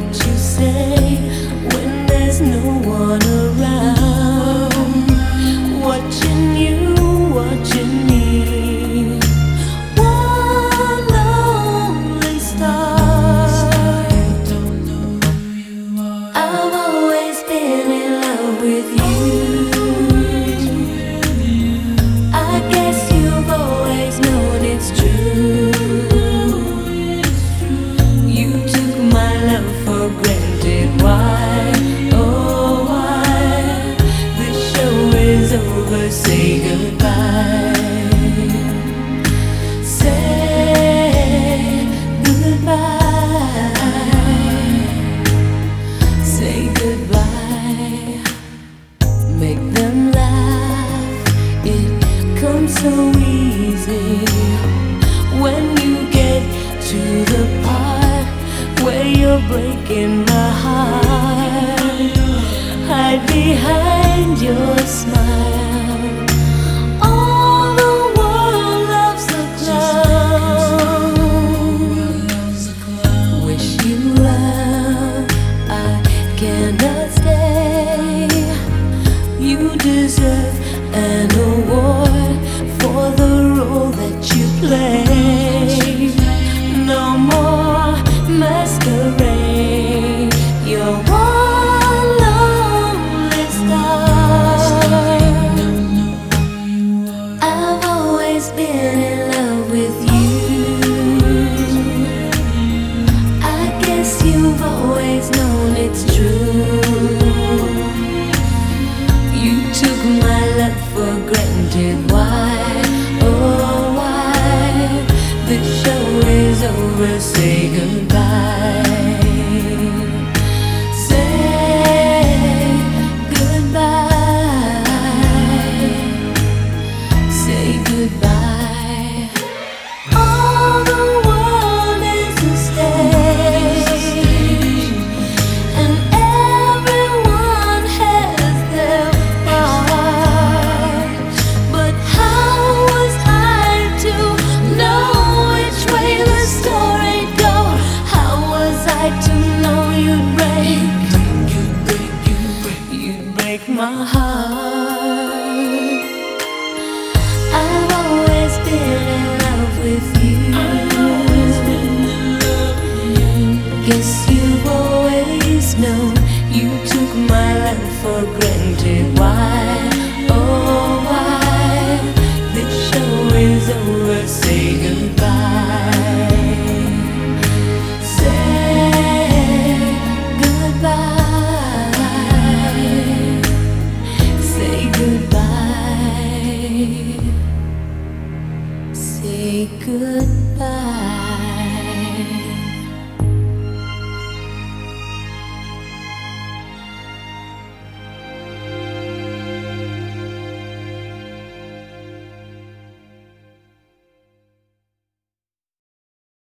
what you say when there's no one around. say goodbye. Say goodbye. Say goodbye. Make them laugh. It comes so easy when you get to the part where you're breaking my heart. Hide behind your smile. you deserve an award for the role that you play. always say goodbye. please know you took my life for granted. Why, oh why? This show is over. Say goodbye. Say goodbye. Say goodbye. Say goodbye.